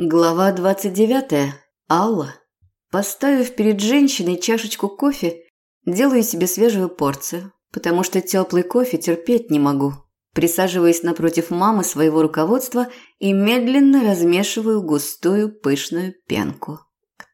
Глава 29. Алла. Поставив перед женщиной чашечку кофе, делаю себе свежую порцию, потому что теплый кофе терпеть не могу. Присаживаясь напротив мамы своего руководства и медленно размешиваю густую пышную пенку.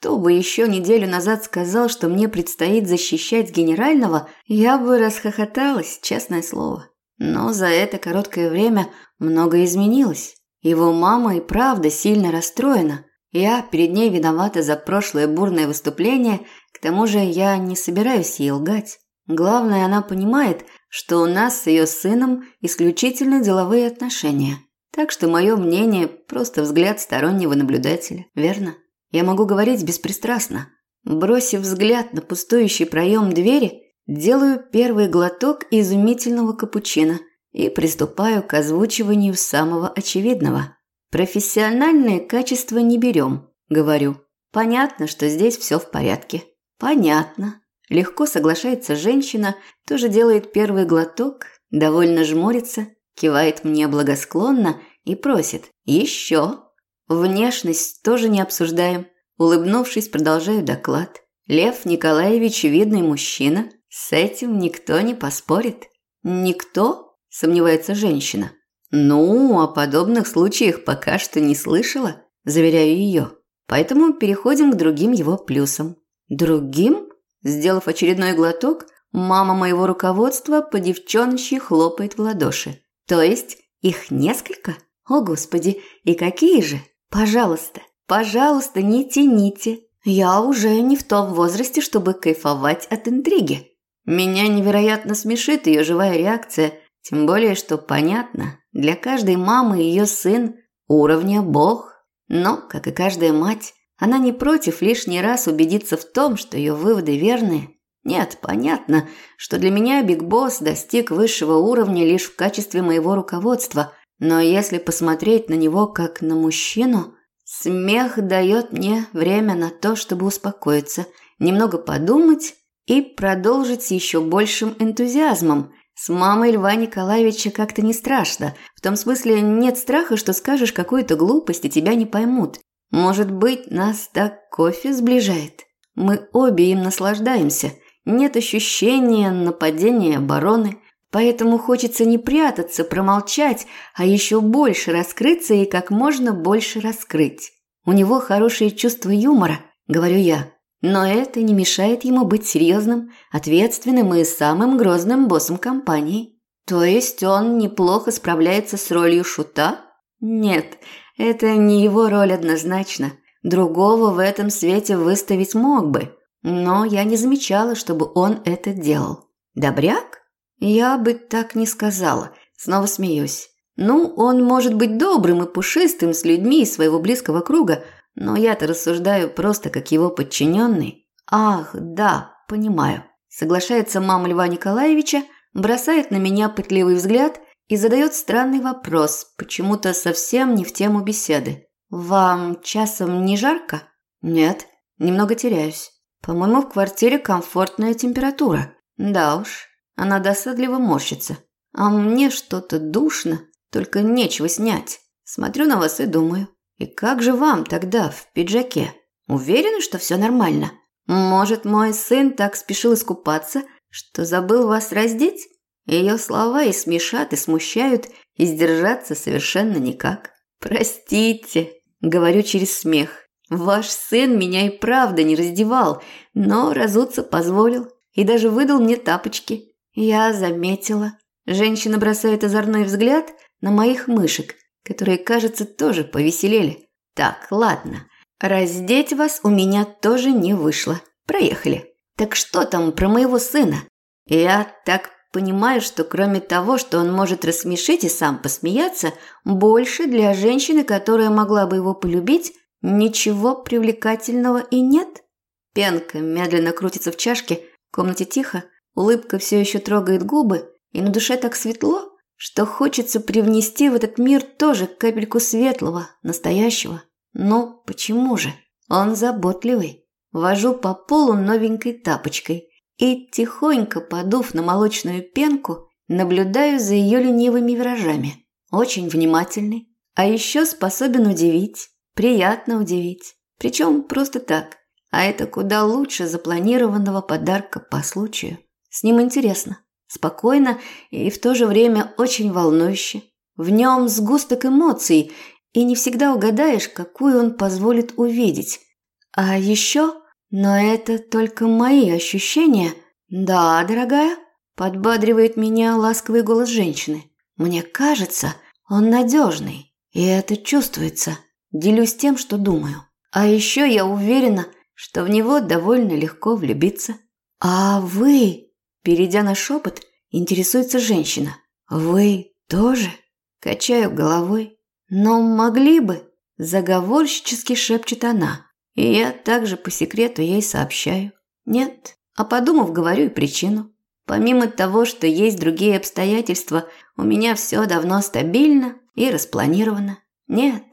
Кто бы еще неделю назад сказал, что мне предстоит защищать генерального, я бы расхохоталась, честное слово. Но за это короткое время многое изменилось. Его мама и правда сильно расстроена. Я перед ней виновата за прошлое бурное выступление, к тому же я не собираюсь ей лгать. Главное, она понимает, что у нас с ее сыном исключительно деловые отношения. Так что мое мнение – просто взгляд стороннего наблюдателя, верно? Я могу говорить беспристрастно. Бросив взгляд на пустующий проем двери, делаю первый глоток изумительного капучино и приступаю к озвучиванию самого очевидного. Профессиональные качества не берем, говорю. Понятно, что здесь все в порядке. Понятно. Легко соглашается женщина, тоже делает первый глоток, довольно жмурится, кивает мне благосклонно и просит «Еще». Внешность тоже не обсуждаем. Улыбнувшись, продолжаю доклад. Лев Николаевич – видный мужчина. С этим никто не поспорит. Никто – сомневается женщина. «Ну, о подобных случаях пока что не слышала», – заверяю ее. Поэтому переходим к другим его плюсам. «Другим?» Сделав очередной глоток, мама моего руководства по девчоночи хлопает в ладоши. «То есть их несколько? О, Господи, и какие же? Пожалуйста, пожалуйста, не тяните. Я уже не в том возрасте, чтобы кайфовать от интриги». Меня невероятно смешит ее живая реакция – тем более, что понятно, для каждой мамы ее сын уровня бог. Но, как и каждая мать, она не против лишний раз убедиться в том, что ее выводы верные. Нет, понятно, что для меня Биг Босс достиг высшего уровня лишь в качестве моего руководства, но если посмотреть на него как на мужчину, смех дает мне время на то, чтобы успокоиться, немного подумать и продолжить с еще большим энтузиазмом, с мамой Льва Николаевича как-то не страшно. В том смысле нет страха, что скажешь какую-то глупость и тебя не поймут. Может быть, нас так кофе сближает. Мы обе им наслаждаемся. Нет ощущения нападения обороны. Поэтому хочется не прятаться, промолчать, а еще больше раскрыться и как можно больше раскрыть. У него хорошее чувство юмора, говорю я. Но это не мешает ему быть серьезным, ответственным и самым грозным боссом компании. То есть он неплохо справляется с ролью шута? Нет, это не его роль однозначно. Другого в этом свете выставить мог бы, но я не замечала, чтобы он это делал. Добряк? Я бы так не сказала. Снова смеюсь. Ну, он может быть добрым и пушистым с людьми из своего близкого круга, но я-то рассуждаю просто как его подчиненный. Ах, да, понимаю. Соглашается мама Льва Николаевича, бросает на меня пытливый взгляд и задает странный вопрос, почему-то совсем не в тему беседы. «Вам часом не жарко?» «Нет, немного теряюсь. По-моему, в квартире комфортная температура». «Да уж, она досадливо морщится. А мне что-то душно, только нечего снять. Смотрю на вас и думаю, и как же вам тогда в пиджаке? Уверены, что все нормально? Может, мой сын так спешил искупаться, что забыл вас раздеть? Ее слова и смешат, и смущают, и сдержаться совершенно никак. Простите, говорю через смех. Ваш сын меня и правда не раздевал, но разуться позволил и даже выдал мне тапочки. Я заметила. Женщина бросает озорной взгляд на моих мышек – которые, кажется, тоже повеселели. Так, ладно. Раздеть вас у меня тоже не вышло. Проехали. Так что там про моего сына? Я так понимаю, что кроме того, что он может рассмешить и сам посмеяться, больше для женщины, которая могла бы его полюбить, ничего привлекательного и нет. Пенка медленно крутится в чашке, в комнате тихо, улыбка все еще трогает губы, и на душе так светло, что хочется привнести в этот мир тоже капельку светлого, настоящего. Но почему же? Он заботливый. Вожу по полу новенькой тапочкой и, тихонько подув на молочную пенку, наблюдаю за ее ленивыми виражами. Очень внимательный, а еще способен удивить. приятно удивить. Причем просто так. А это куда лучше запланированного подарка по случаю. С ним интересно, спокойно и в то же время очень волнующе. В нем сгусток эмоций, и не всегда угадаешь, какую он позволит увидеть. А еще, но это только мои ощущения. Да, дорогая, подбадривает меня ласковый голос женщины. Мне кажется, он надежный, и это чувствуется. Делюсь тем, что думаю. А еще я уверена, что в него довольно легко влюбиться. А вы, перейдя на шепот, интересуется женщина. Вы тоже? Качаю головой. Но могли бы, заговорщически шепчет она. И я также по секрету ей сообщаю. Нет, а подумав, говорю и причину. Помимо того, что есть другие обстоятельства, у меня все давно стабильно и распланировано. Нет,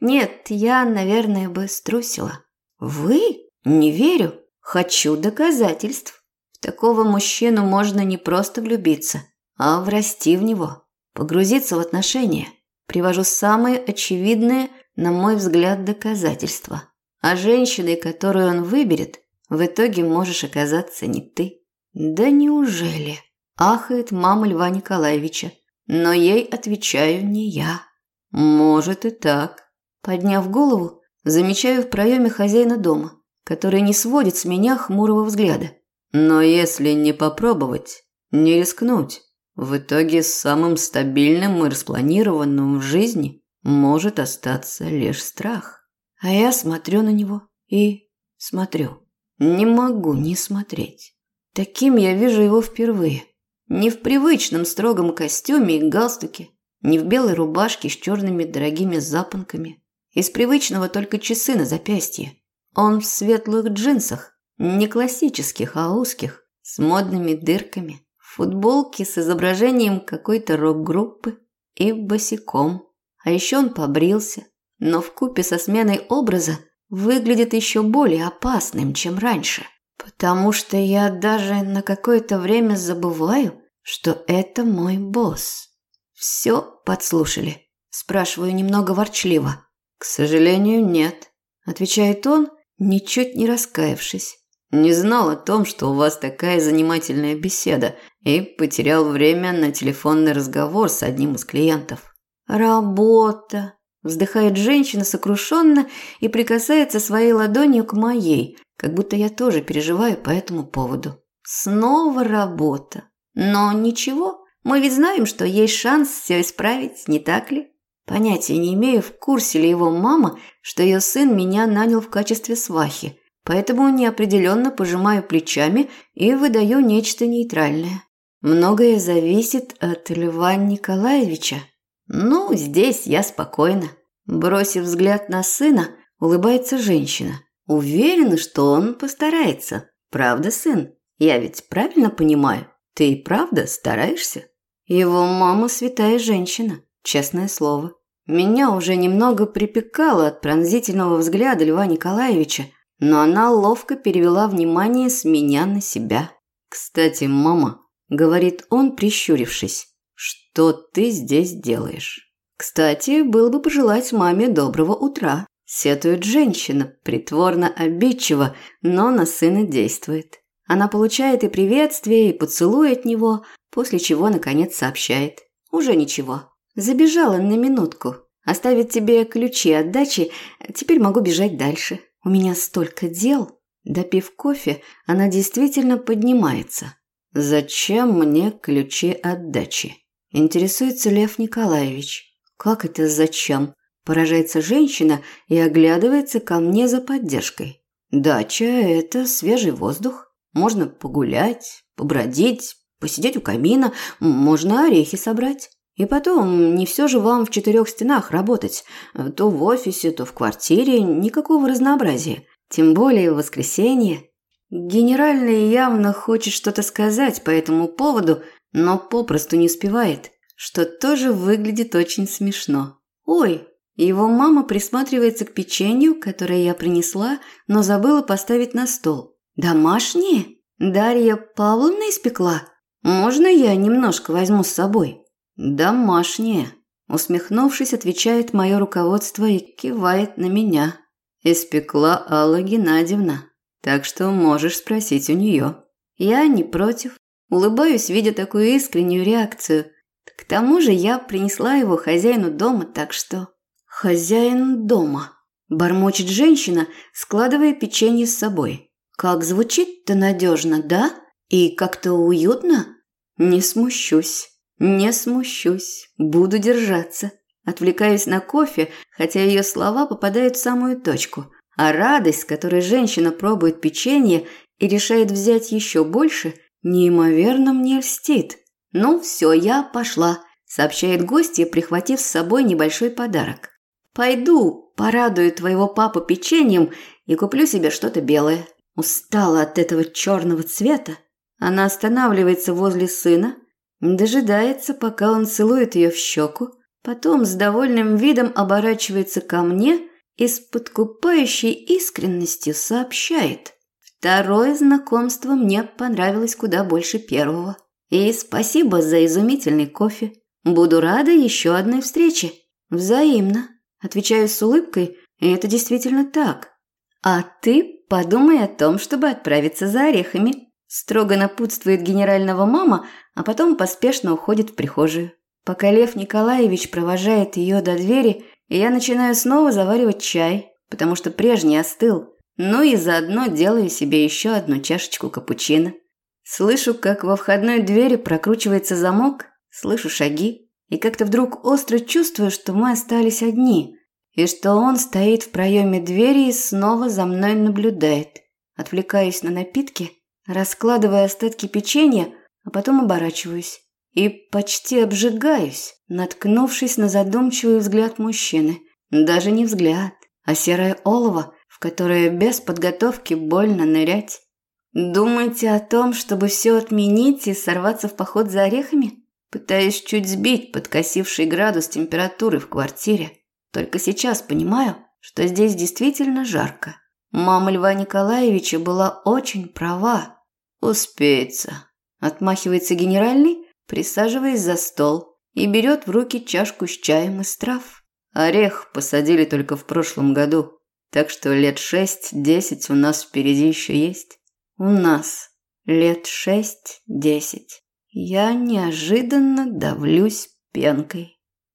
нет, я, наверное, бы струсила. Вы? Не верю. Хочу доказательств. Такого мужчину можно не просто влюбиться, а врасти в него, погрузиться в отношения. Привожу самые очевидные, на мой взгляд, доказательства. А женщиной, которую он выберет, в итоге можешь оказаться не ты. Да неужели? Ахает мама Льва Николаевича. Но ей отвечаю не я. Может и так. Подняв голову, замечаю в проеме хозяина дома, который не сводит с меня хмурого взгляда. Но если не попробовать, не рискнуть, в итоге самым стабильным и распланированным в жизни может остаться лишь страх. А я смотрю на него и смотрю. Не могу не смотреть. Таким я вижу его впервые. Не в привычном строгом костюме и галстуке, не в белой рубашке с черными дорогими запонками. Из привычного только часы на запястье. Он в светлых джинсах, не классических, а узких, с модными дырками, в футболке с изображением какой-то рок-группы и босиком. А еще он побрился, но в купе со сменой образа выглядит еще более опасным, чем раньше. Потому что я даже на какое-то время забываю, что это мой босс. Все подслушали? Спрашиваю немного ворчливо. К сожалению, нет, отвечает он, ничуть не раскаявшись. Не знал о том, что у вас такая занимательная беседа, и потерял время на телефонный разговор с одним из клиентов. Работа, вздыхает женщина сокрушенно и прикасается своей ладонью к моей, как будто я тоже переживаю по этому поводу. Снова работа. Но ничего, мы ведь знаем, что есть шанс все исправить, не так ли? Понятия не имею, в курсе ли его мама, что ее сын меня нанял в качестве свахи, поэтому неопределенно пожимаю плечами и выдаю нечто нейтральное. Многое зависит от Льва Николаевича. Ну, здесь я спокойна. Бросив взгляд на сына, улыбается женщина. Уверена, что он постарается. Правда, сын? Я ведь правильно понимаю? Ты и правда стараешься? Его мама святая женщина, честное слово. Меня уже немного припекало от пронзительного взгляда Льва Николаевича, но она ловко перевела внимание с меня на себя. «Кстати, мама», – говорит он, прищурившись, – «что ты здесь делаешь?» «Кстати, было бы пожелать маме доброго утра», – сетует женщина, притворно обидчиво, но на сына действует. Она получает и приветствие, и поцелуй от него, после чего, наконец, сообщает. «Уже ничего. Забежала на минутку. Оставить тебе ключи от дачи, теперь могу бежать дальше. У меня столько дел». Допив кофе, она действительно поднимается. «Зачем мне ключи от дачи?» Интересуется Лев Николаевич. «Как это зачем?» Поражается женщина и оглядывается ко мне за поддержкой. «Дача – это свежий воздух. Можно погулять, побродить, посидеть у камина, можно орехи собрать. И потом, не все же вам в четырех стенах работать. То в офисе, то в квартире, никакого разнообразия. Тем более в воскресенье. Генеральный явно хочет что-то сказать по этому поводу, но попросту не успевает, что тоже выглядит очень смешно. Ой, его мама присматривается к печенью, которое я принесла, но забыла поставить на стол. Домашние? Дарья Павловна испекла? Можно я немножко возьму с собой? Домашние, Усмехнувшись, отвечает мое руководство и кивает на меня. Испекла Алла Геннадьевна, так что можешь спросить у нее. Я не против. Улыбаюсь, видя такую искреннюю реакцию. К тому же я принесла его хозяину дома, так что... Хозяин дома. Бормочет женщина, складывая печенье с собой. Как звучит-то надежно, да? И как-то уютно? Не смущусь. Не смущусь. Буду держаться. Отвлекаюсь на кофе, хотя ее слова попадают в самую точку. А радость, с которой женщина пробует печенье и решает взять еще больше, неимоверно мне льстит. «Ну все, я пошла», – сообщает гостья, прихватив с собой небольшой подарок. «Пойду, порадую твоего папу печеньем и куплю себе что-то белое. Устала от этого черного цвета». Она останавливается возле сына, дожидается, пока он целует ее в щеку, потом с довольным видом оборачивается ко мне и с подкупающей искренностью сообщает. Второе знакомство мне понравилось куда больше первого. И спасибо за изумительный кофе. Буду рада еще одной встрече. Взаимно. Отвечаю с улыбкой, и это действительно так. А ты подумай о том, чтобы отправиться за орехами. Строго напутствует генерального мама, а потом поспешно уходит в прихожую. Пока Лев Николаевич провожает ее до двери, я начинаю снова заваривать чай, потому что прежний остыл. Ну и заодно делаю себе еще одну чашечку капучино. Слышу, как во входной двери прокручивается замок, слышу шаги, и как-то вдруг остро чувствую, что мы остались одни, и что он стоит в проеме двери и снова за мной наблюдает. Отвлекаюсь на напитки, раскладывая остатки печенья, а потом оборачиваюсь и почти обжигаюсь, наткнувшись на задумчивый взгляд мужчины. Даже не взгляд, а серое олово, в которое без подготовки больно нырять. Думаете о том, чтобы все отменить и сорваться в поход за орехами? Пытаюсь чуть сбить подкосивший градус температуры в квартире. Только сейчас понимаю, что здесь действительно жарко. Мама Льва Николаевича была очень права. Успеется. Отмахивается генеральный, присаживаясь за стол и берет в руки чашку с чаем из трав. Орех посадили только в прошлом году, так что лет шесть-десять у нас впереди еще есть. У нас лет шесть-десять. Я неожиданно давлюсь пенкой.